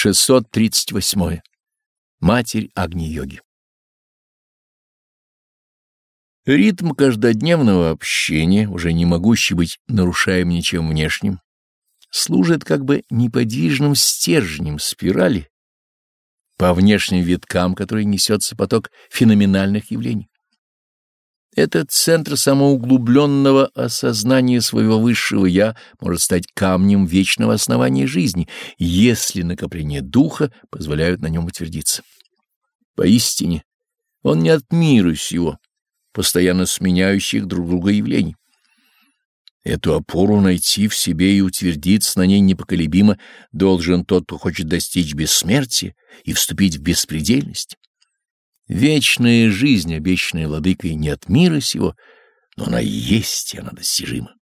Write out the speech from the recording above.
638. Матерь Агни-йоги Ритм каждодневного общения, уже не могущий быть нарушаем ничем внешним, служит как бы неподвижным стержнем спирали по внешним виткам, который несется поток феноменальных явлений. Этот центр самоуглубленного осознания своего высшего «я» может стать камнем вечного основания жизни, если накопление духа позволяют на нем утвердиться. Поистине, он не от мира сего, постоянно сменяющих друг друга явлений. Эту опору найти в себе и утвердиться на ней непоколебимо должен тот, кто хочет достичь бессмертия и вступить в беспредельность. Вечная жизнь, обещанная владыкой, не от мира сего, но она есть, и она достижима.